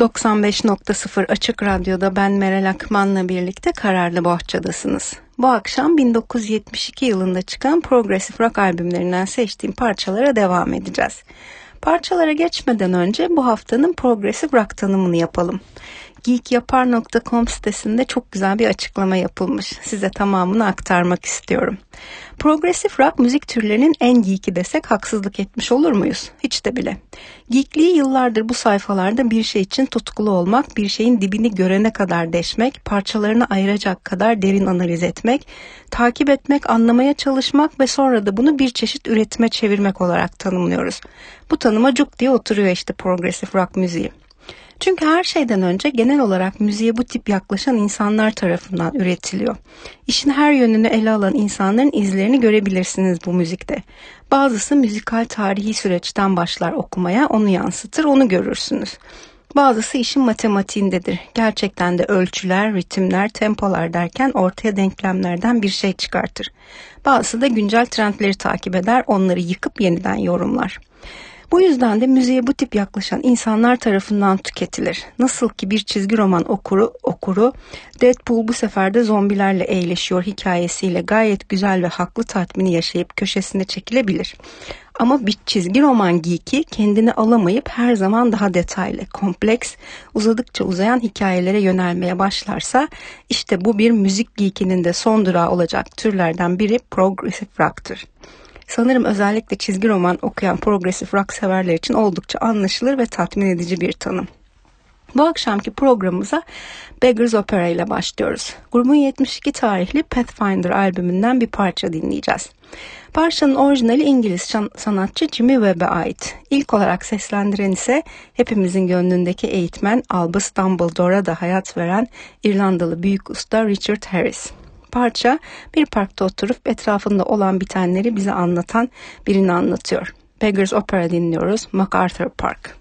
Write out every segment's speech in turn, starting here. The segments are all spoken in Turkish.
95.0 Açık Radyo'da ben Meral Akman'la birlikte Kararlı Bohçadasınız. Bu akşam 1972 yılında çıkan Progressive Rock albümlerinden seçtiğim parçalara devam edeceğiz. Parçalara geçmeden önce bu haftanın Progressive Rock tanımını yapalım geekyapar.com sitesinde çok güzel bir açıklama yapılmış. Size tamamını aktarmak istiyorum. Progressive rock müzik türlerinin en geeki desek haksızlık etmiş olur muyuz? Hiç de bile. Geekliği yıllardır bu sayfalarda bir şey için tutkulu olmak, bir şeyin dibini görene kadar deşmek, parçalarını ayıracak kadar derin analiz etmek, takip etmek, anlamaya çalışmak ve sonra da bunu bir çeşit üretime çevirmek olarak tanımlıyoruz. Bu tanıma cuk diye oturuyor işte progressive rock müziği. Çünkü her şeyden önce genel olarak müziğe bu tip yaklaşan insanlar tarafından üretiliyor. İşin her yönünü ele alan insanların izlerini görebilirsiniz bu müzikte. Bazısı müzikal tarihi süreçten başlar okumaya, onu yansıtır, onu görürsünüz. Bazısı işin matematiğindedir. Gerçekten de ölçüler, ritimler, tempolar derken ortaya denklemlerden bir şey çıkartır. Bazısı da güncel trendleri takip eder, onları yıkıp yeniden yorumlar. Bu yüzden de müziğe bu tip yaklaşan insanlar tarafından tüketilir. Nasıl ki bir çizgi roman okuru okuru Deadpool bu sefer de zombilerle eğleşiyor hikayesiyle gayet güzel ve haklı tatmini yaşayıp köşesine çekilebilir. Ama bir çizgi roman geeki kendini alamayıp her zaman daha detaylı, kompleks, uzadıkça uzayan hikayelere yönelmeye başlarsa işte bu bir müzik geekinin de son durağı olacak türlerden biri progressive rock'tır. Sanırım özellikle çizgi roman okuyan progresif rock severler için oldukça anlaşılır ve tatmin edici bir tanım. Bu akşamki programımıza Beggars Opera ile başlıyoruz. Grubun 72 tarihli Pathfinder albümünden bir parça dinleyeceğiz. Parçanın orijinali İngiliz sanatçı Jimmy Webb'e ait. İlk olarak seslendiren ise hepimizin gönlündeki eğitmen Albus Dumbledore'a da hayat veren İrlandalı büyük usta Richard Harris. Parça bir parkta oturup etrafında olan bitenleri bize anlatan birini anlatıyor. Beggars Opera dinliyoruz MacArthur Park.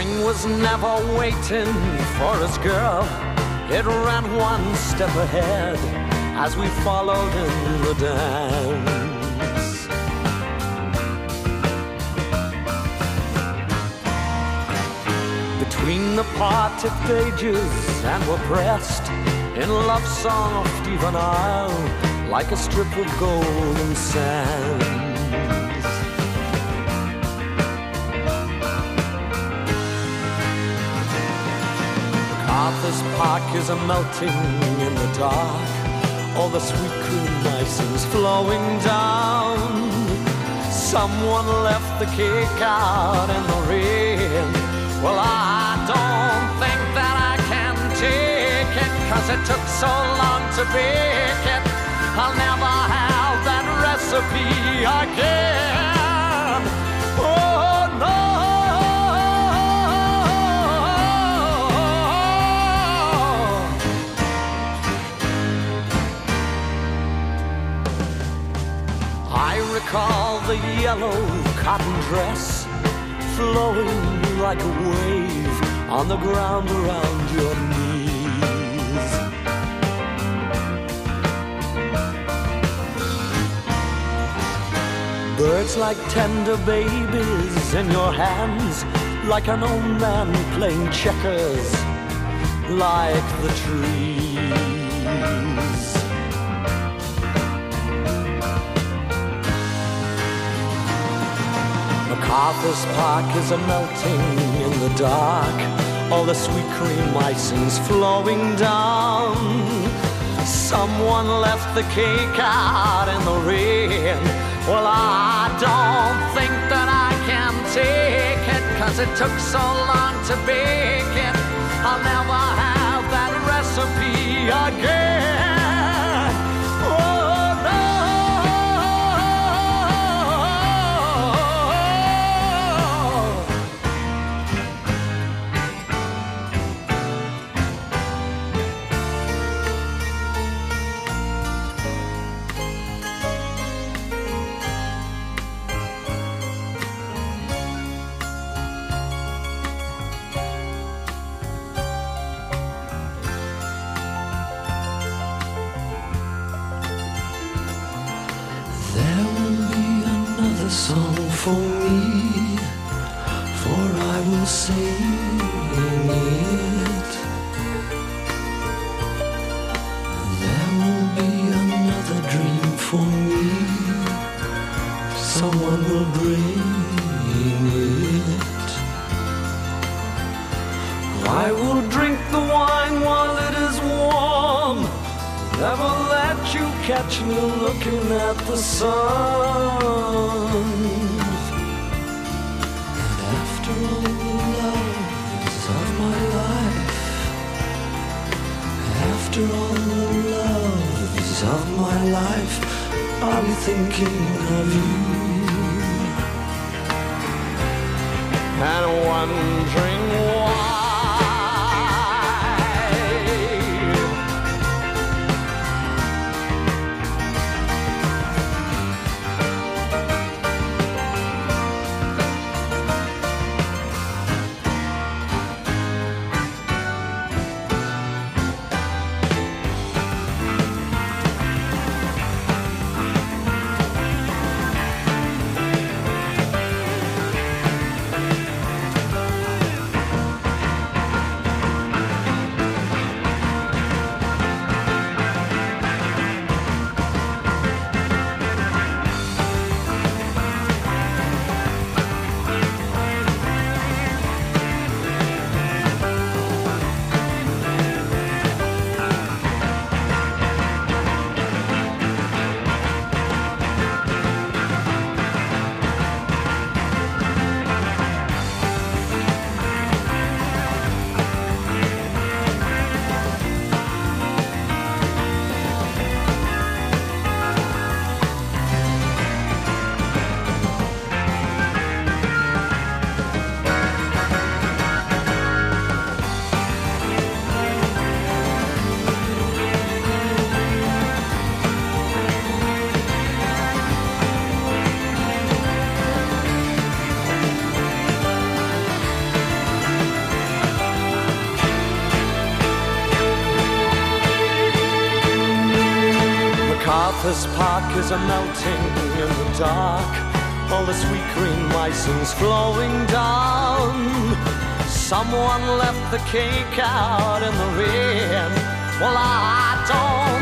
Spring was never waiting for us, girl. It ran one step ahead as we followed in the dance. Between the parted pages and were pressed in love soft even Isle like a strip of golden sand. Arthur's Park is a melting in the dark. All the sweet cream icing's flowing down. Someone left the cake out in the rain. Well, I don't think that. I can take it, cause it took so long to bake it. I'll never have that recipe again. Recall the yellow cotton dress flowing like a wave on the ground around your knees. Birds like tender babies in your hands, like an old man playing checkers, like the trees. MacArthur's Park is a melting in the dark. All the sweet cream icing's flowing down. Someone left the cake out in the rain. Well, I don't think that I can take it, cause it took so long to bake it. I'll never have that recipe again. Catch me looking at the sun. And after all the loves of my life, after all the loves of my life, be thinking of you. and wondering Park is a melting in the dark. All the sweet green icing's flowing down. Someone left the cake out in the rain. Well, I don't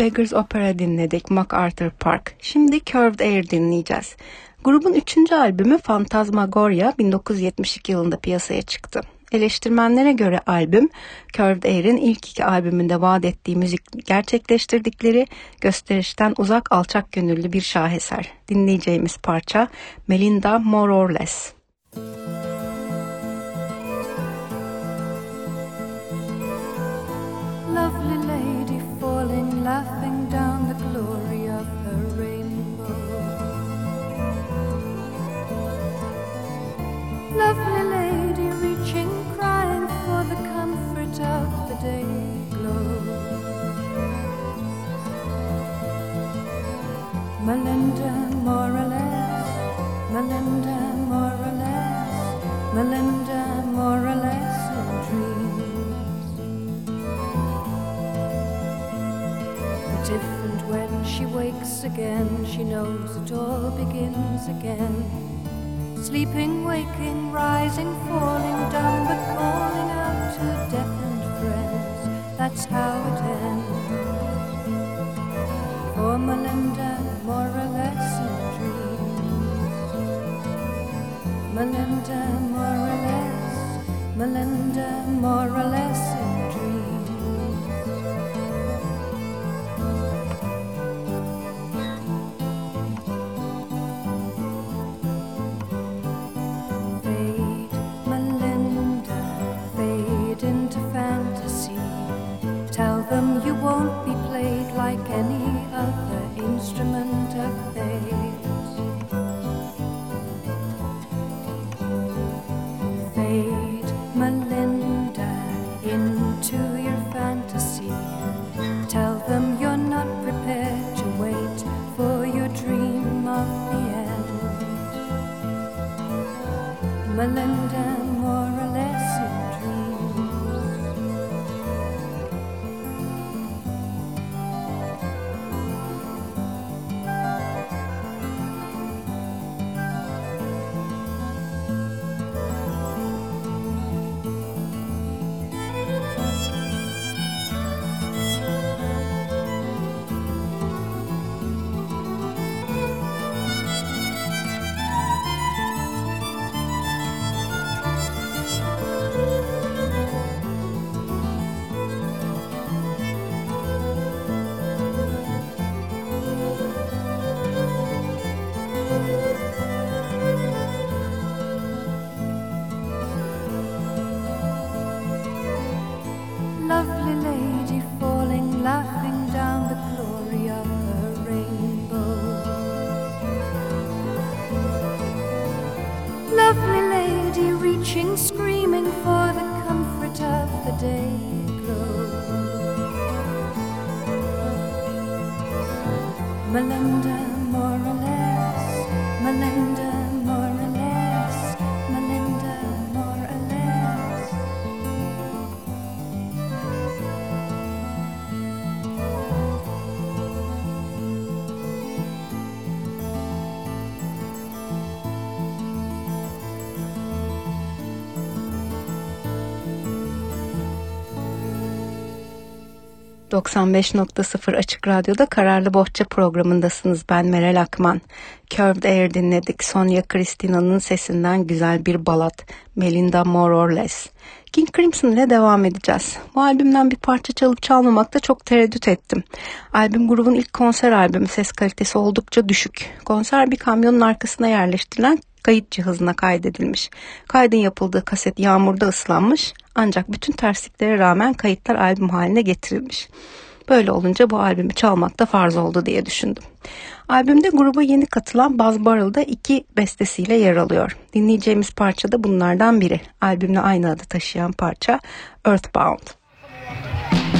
Beggars Opera dinledik MacArthur Park. Şimdi Curved Air dinleyeceğiz. Grubun üçüncü albümü Phantasmagoria 1972 yılında piyasaya çıktı. Eleştirmenlere göre albüm, Curved Air'in ilk iki albümünde vaat ettiği müzik gerçekleştirdikleri gösterişten uzak alçak gönüllü bir şaheser. Dinleyeceğimiz parça Melinda More or Less. Melinda, more or less, Melinda, more or less in dreams. But different when she wakes again, she knows it all begins again. Sleeping, waking, rising, falling, dumb, but calling out to deafened friends. That's how it ends. For Melinda, more or less Melinda, more or less, Melinda, more or less in dreams. Fade, Melinda, fade into fantasy. Tell them you won't be played like any other instrument 们呢 ...95.0 Açık Radyo'da Kararlı Bohça programındasınız. Ben Meral Akman. Curved Air dinledik. Sonia Cristina'nın sesinden güzel bir balat. Melinda More or Less. King Crimson ile devam edeceğiz. Bu albümden bir parça çalıp çalmamakta çok tereddüt ettim. Albüm grubun ilk konser albümü ses kalitesi oldukça düşük. Konser bir kamyonun arkasına yerleştirilen kayıt cihazına kaydedilmiş. Kaydın yapıldığı kaset yağmurda ıslanmış ancak bütün tersliklere rağmen kayıtlar albüm haline getirilmiş. Böyle olunca bu albümü çalmakta farz oldu diye düşündüm. Albümde gruba yeni katılan Buzz Barrel'da iki bestesiyle yer alıyor. Dinleyeceğimiz parça da bunlardan biri. Albümle aynı adı taşıyan parça Earthbound. Melinda,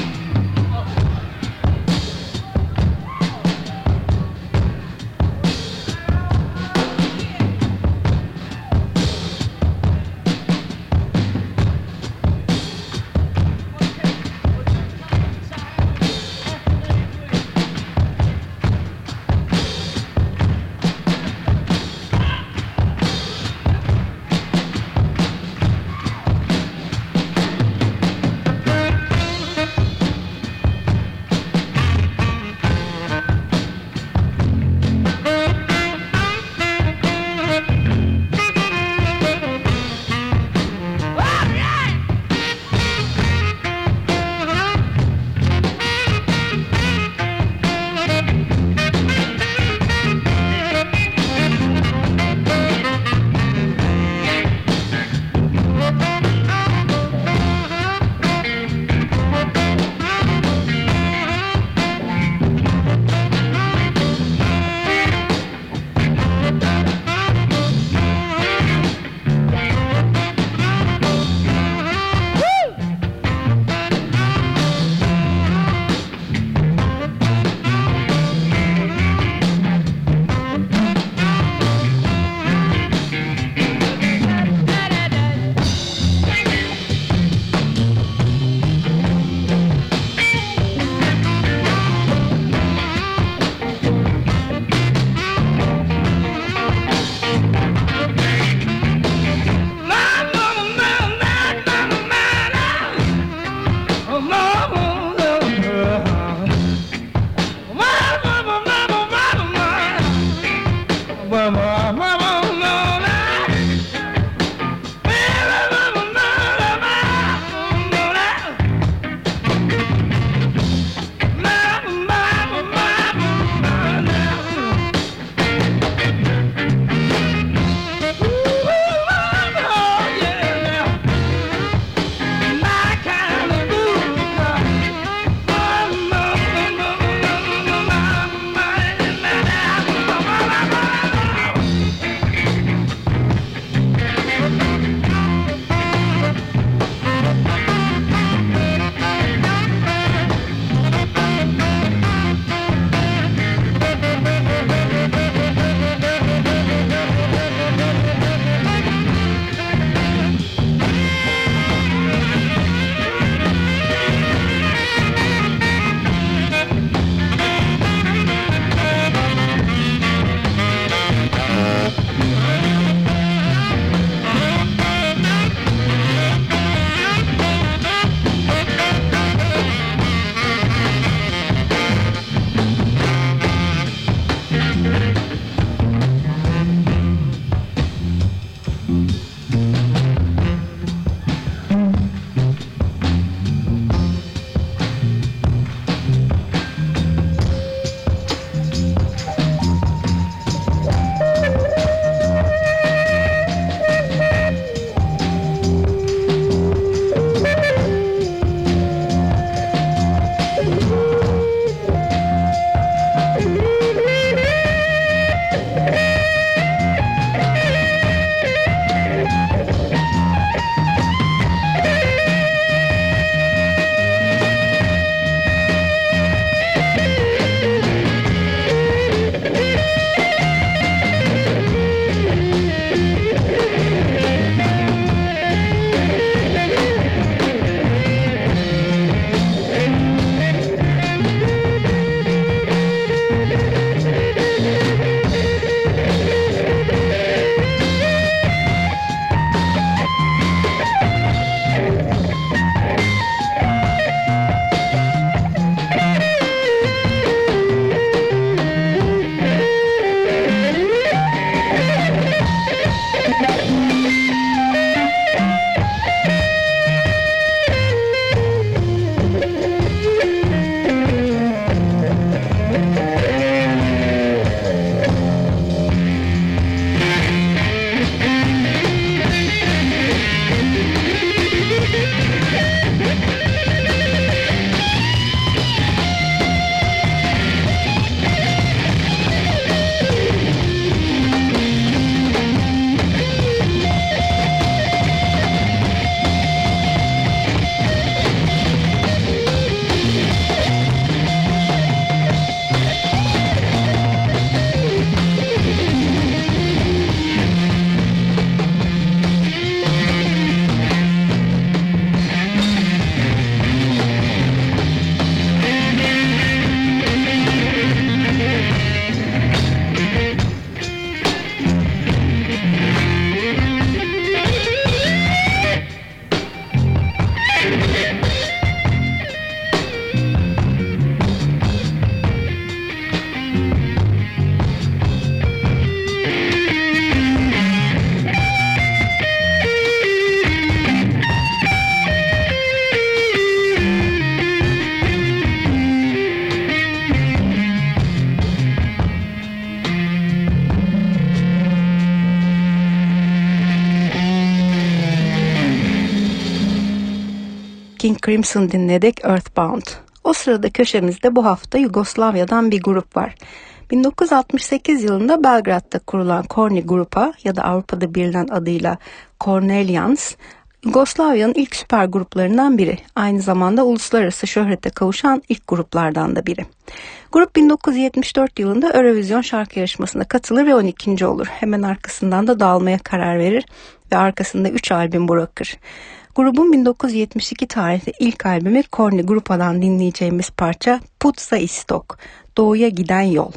Crimson dinledik Earthbound. O sırada köşemizde bu hafta Yugoslavya'dan bir grup var. 1968 yılında Belgrad'da kurulan Korni Grupa ya da Avrupa'da bilinen adıyla Cornelians, Yugoslavya'nın ilk süper gruplarından biri. Aynı zamanda uluslararası şöhrete kavuşan ilk gruplardan da biri. Grup 1974 yılında Eurovision şarkı yarışmasına katılır ve 12. olur. Hemen arkasından da dağılmaya karar verir ve arkasında 3 albüm bırakır. Grubun 1972 tarihli ilk albümü Korni Grupa'dan dinleyeceğimiz parça Putsa Istok, Doğuya Giden Yol.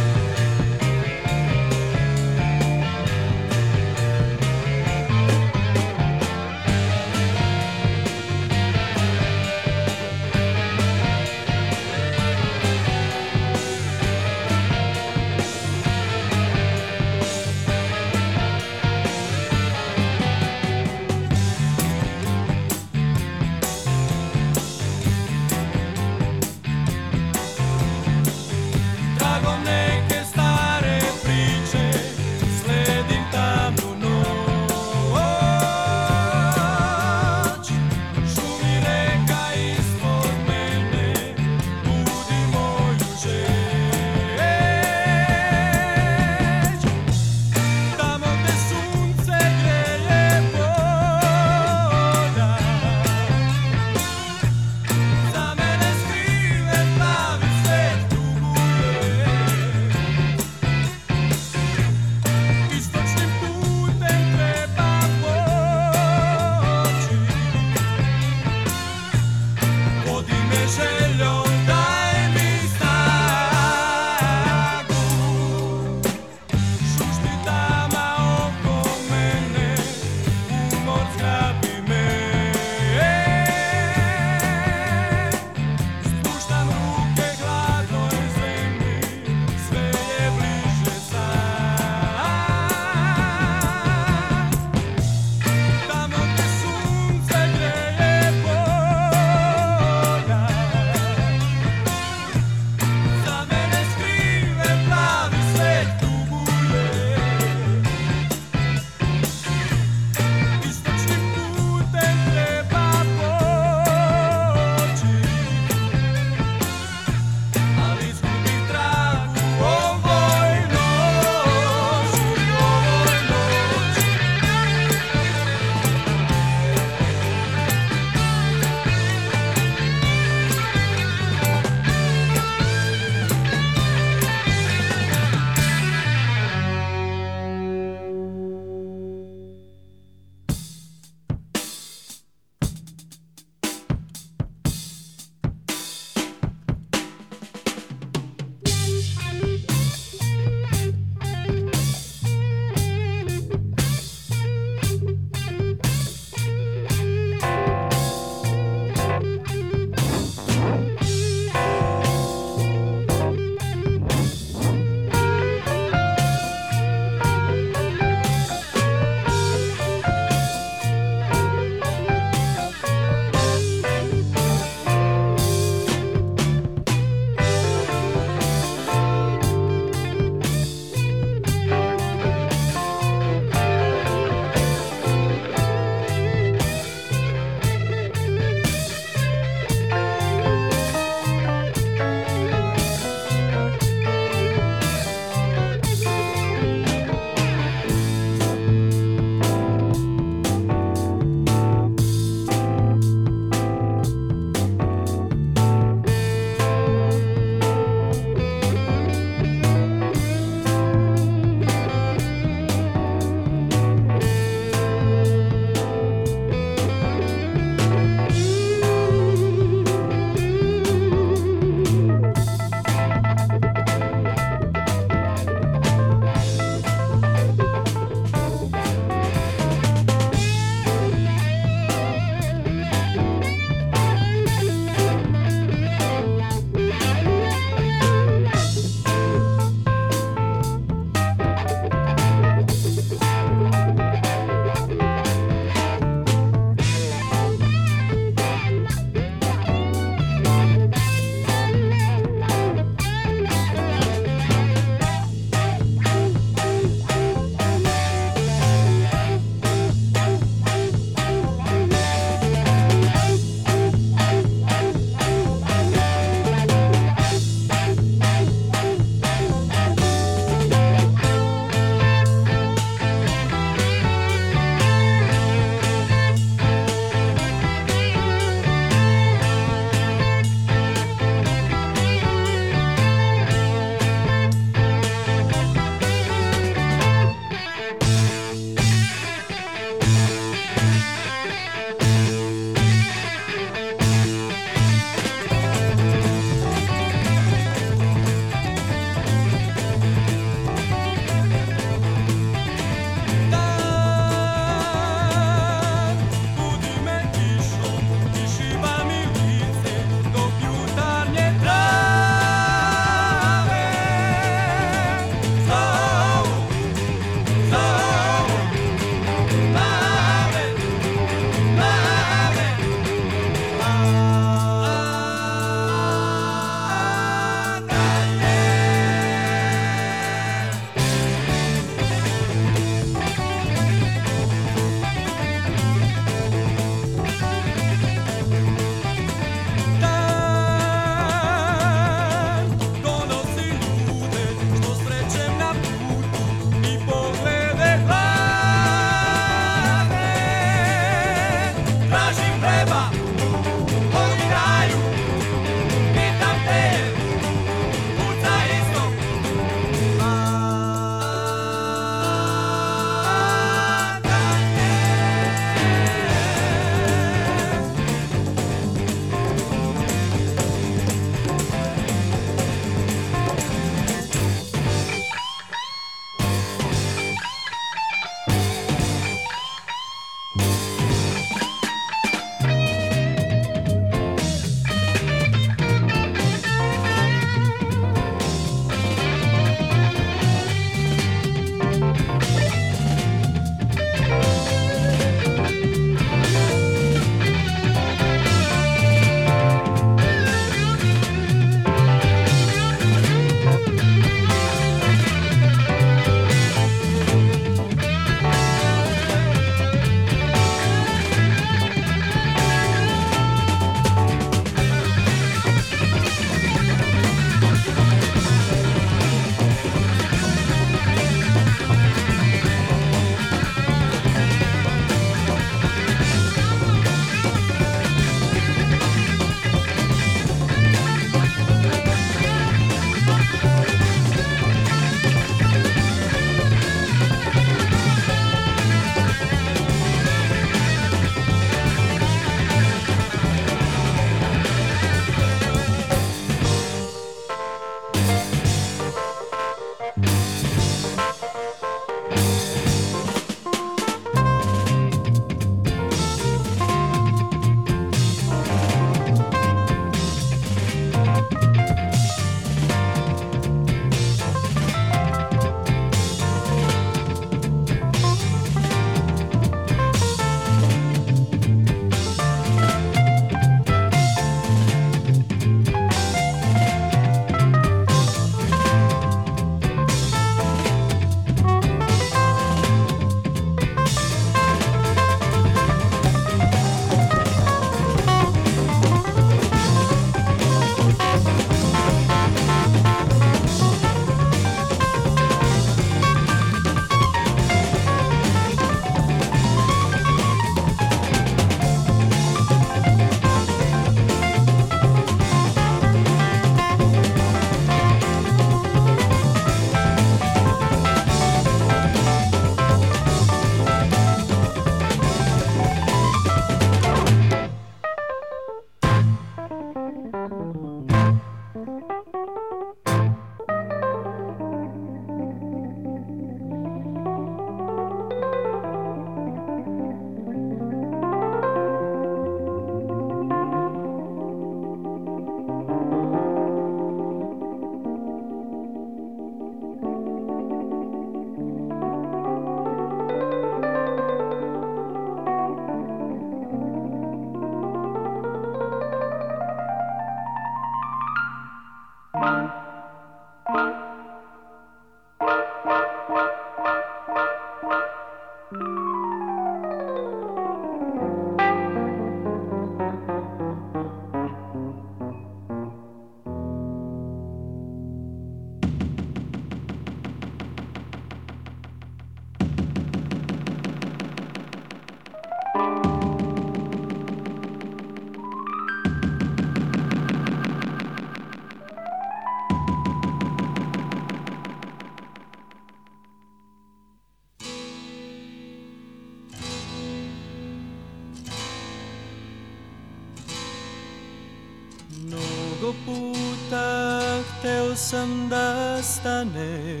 Sam da stanem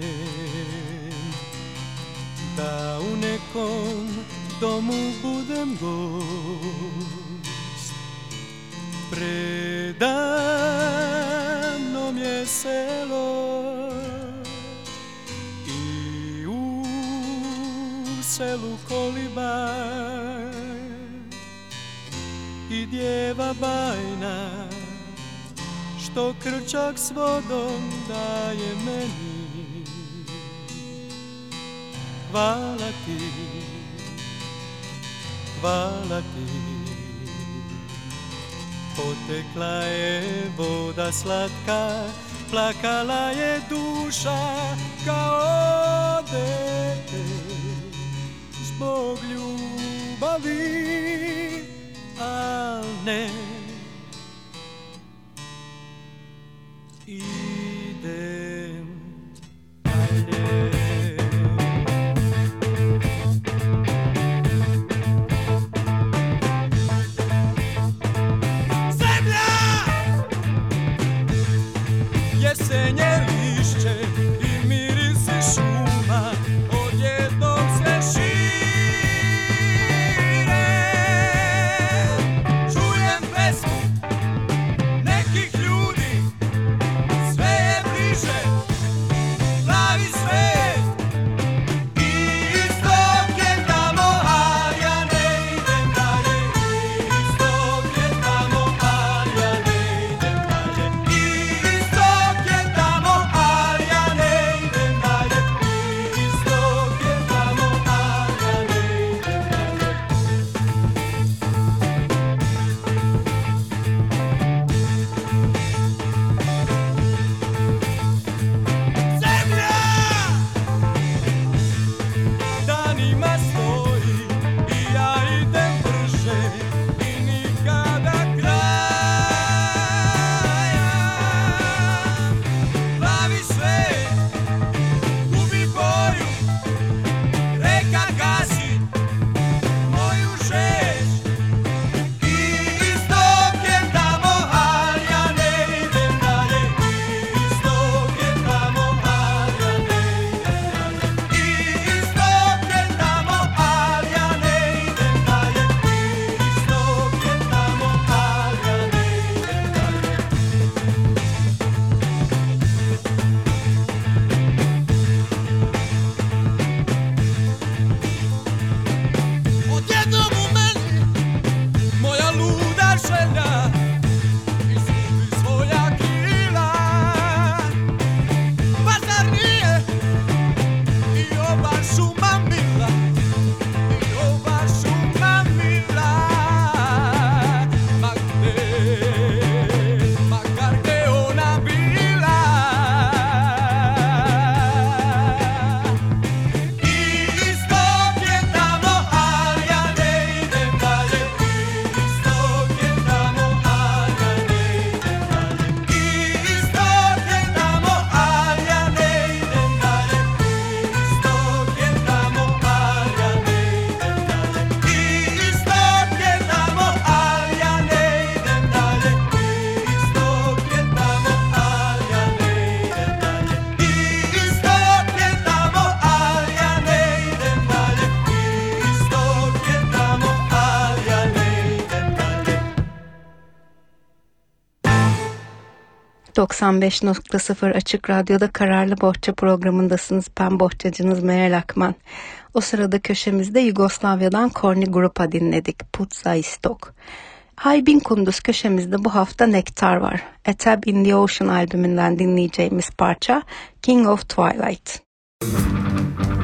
Da u nekom domu budem gost. Predano mi je selo I u selu koliba I djeva bajna što krčak s vodom daje meni. Hvala ti, hvala ti. Potekla je voda slatka Plakala je duša kao dete. Zbog ljubavi, al ne idea. ...95.0 Açık Radyo'da Kararlı Bohça programındasınız. Ben bohçacınız Meral Akman. O sırada köşemizde Yugoslavya'dan Korni Grupa dinledik. Putza Istok. Haybin Kunduz köşemizde bu hafta Nektar var. A Tab in the Ocean albümünden dinleyeceğimiz parça King of Twilight. Müzik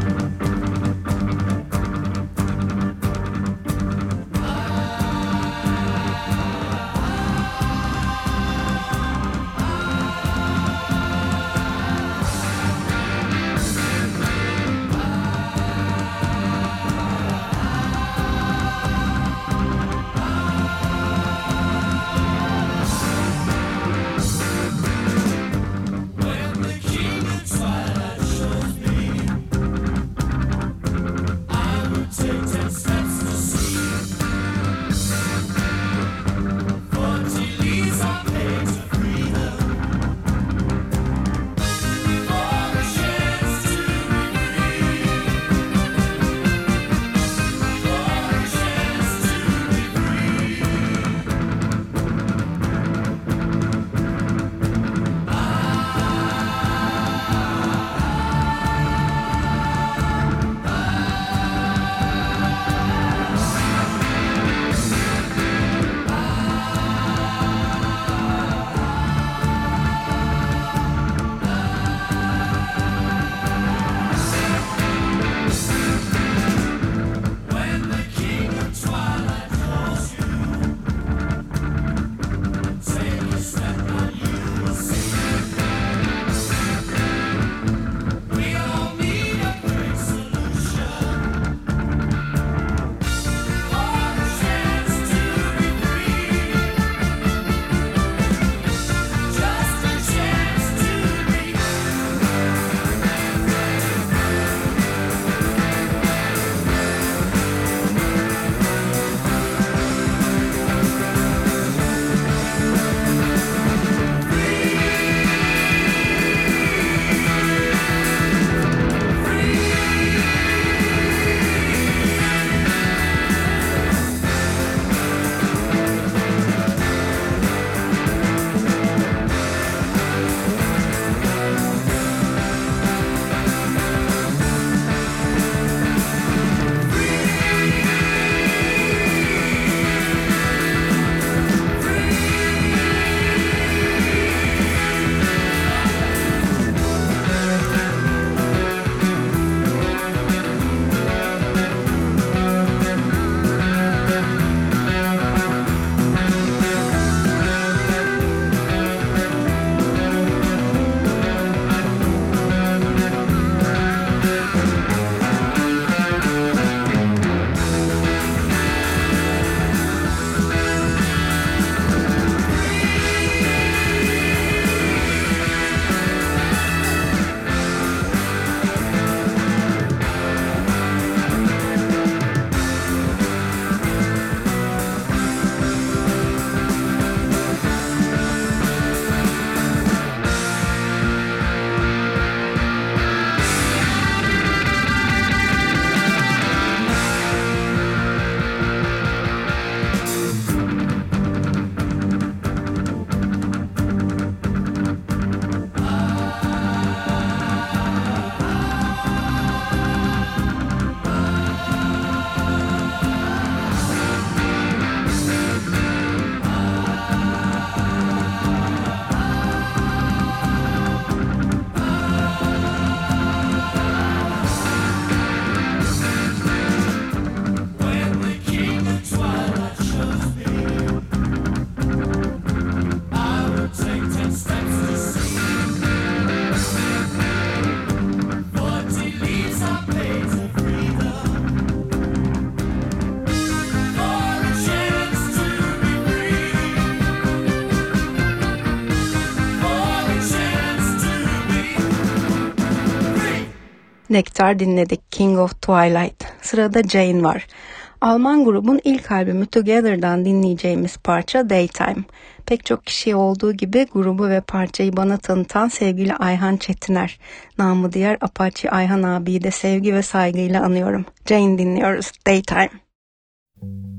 Nectar dinledik King of Twilight. Sırada Jane var. Alman grubun ilk albümü Together'dan dinleyeceğimiz parça Daytime. Pek çok kişiye olduğu gibi grubu ve parçayı bana tanıtan sevgili Ayhan Çetiner. Namı diğer Apache Ayhan abiyi de sevgi ve saygıyla anıyorum. Jane dinliyoruz Daytime. tears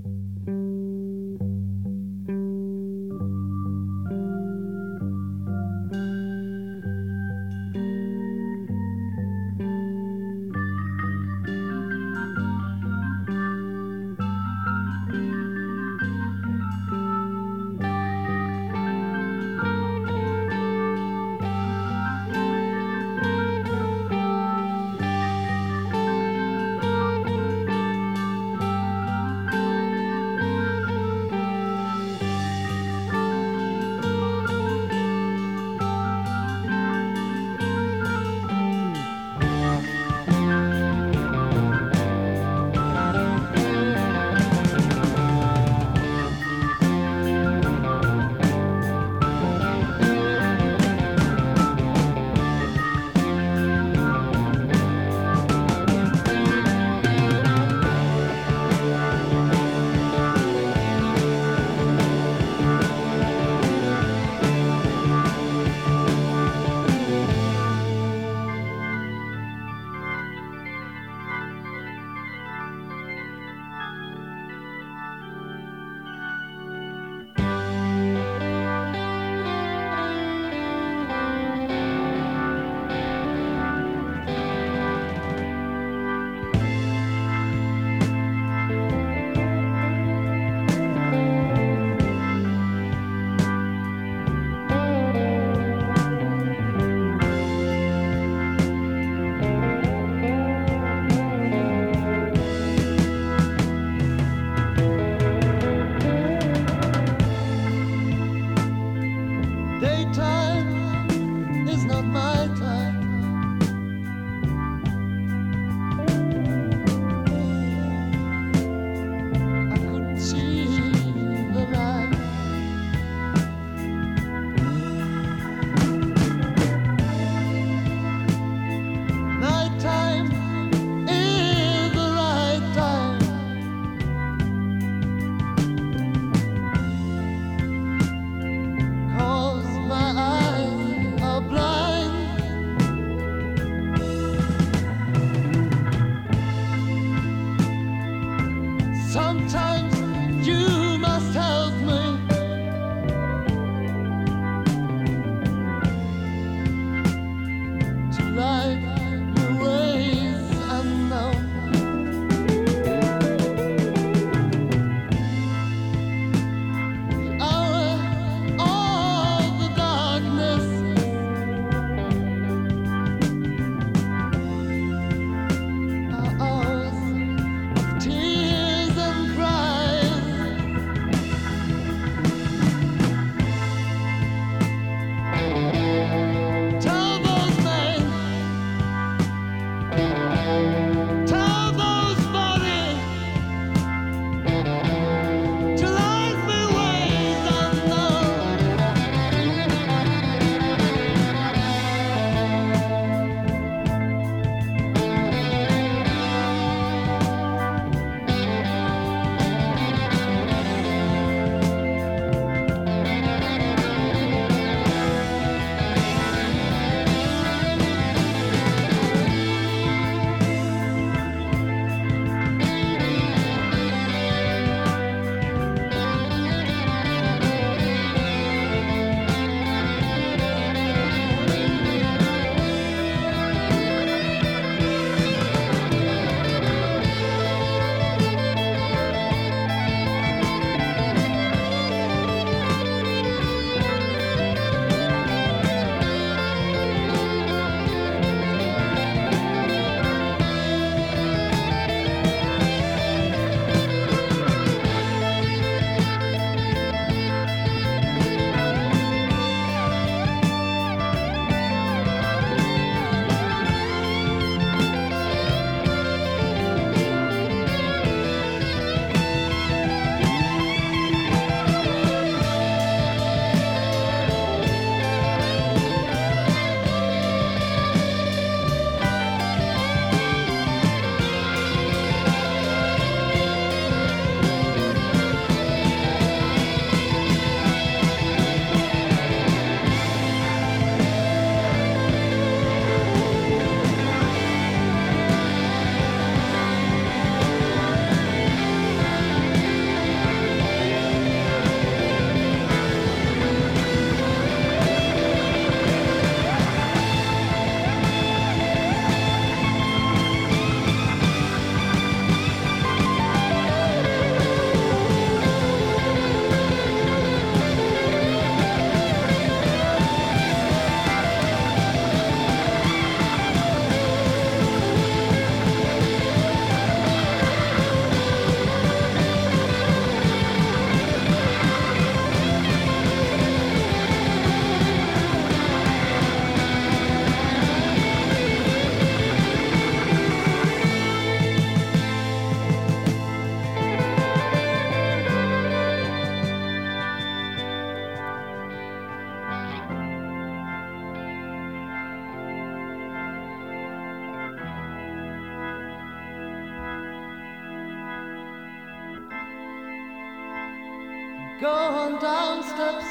Go on down steps.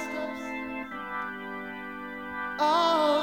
Oh.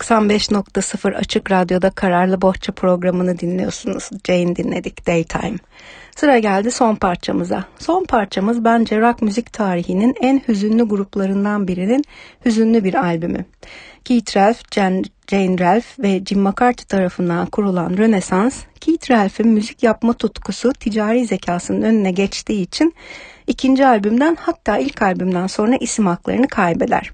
...95.0 Açık Radyo'da Kararlı Bohça programını dinliyorsunuz. Jane dinledik, Daytime. Sıra geldi son parçamıza. Son parçamız bence rock müzik tarihinin en hüzünlü gruplarından birinin hüzünlü bir albümü. Keith Relf, Jan, Jane Relf ve Jim McCarthy tarafından kurulan Rönesans, Keith Relf'in müzik yapma tutkusu ticari zekasının önüne geçtiği için ikinci albümden hatta ilk albümden sonra isim haklarını kaybeder.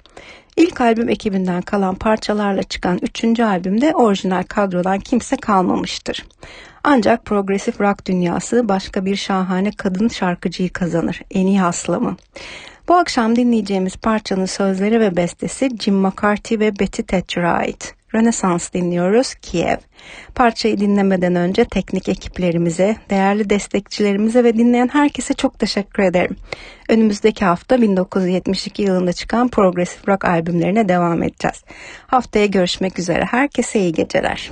İlk albüm ekibinden kalan parçalarla çıkan üçüncü albümde orijinal kadrodan kimse kalmamıştır. Ancak progresif rock dünyası başka bir şahane kadın şarkıcıyı kazanır. En iyi haslamı. Bu akşam dinleyeceğimiz parçanın sözleri ve bestesi Jim McCarthy ve Betty Thatcher'a ait. Rönesans dinliyoruz Kiev. Parçayı dinlemeden önce teknik ekiplerimize, değerli destekçilerimize ve dinleyen herkese çok teşekkür ederim. Önümüzdeki hafta 1972 yılında çıkan progresif rock albümlerine devam edeceğiz. Haftaya görüşmek üzere. Herkese iyi geceler.